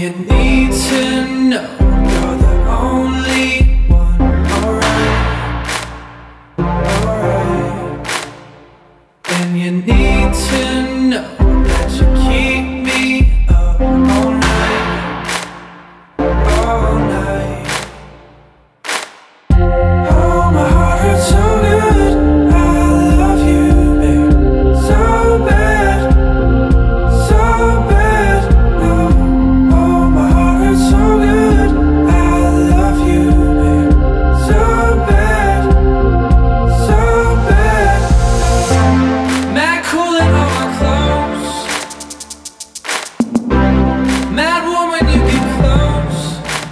you need to know you're the only one. Alright, alright. And you need to know.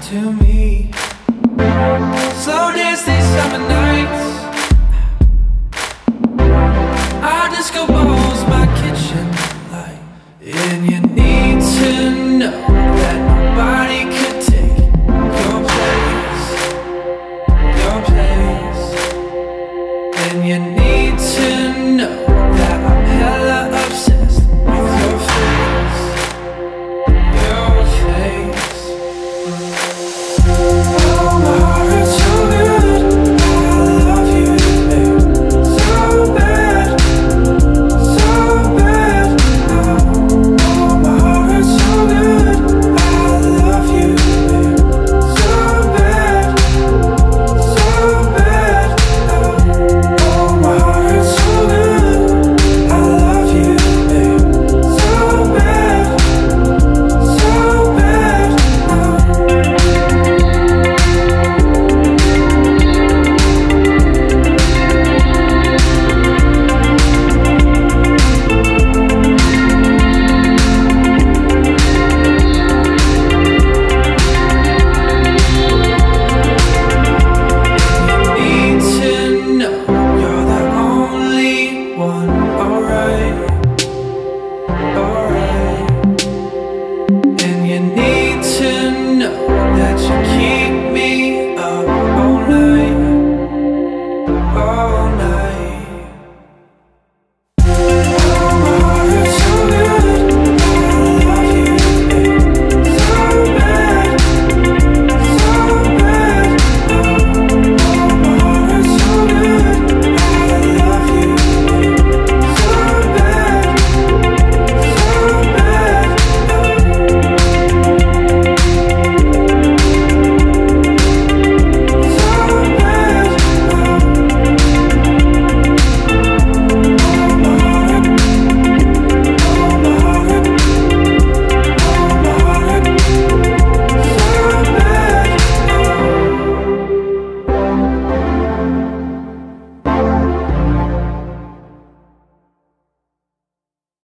to me. Slow dance these summer nights. Our disco balls, my kitchen light, and you need to know that nobody could take your place, your place, and you need to know.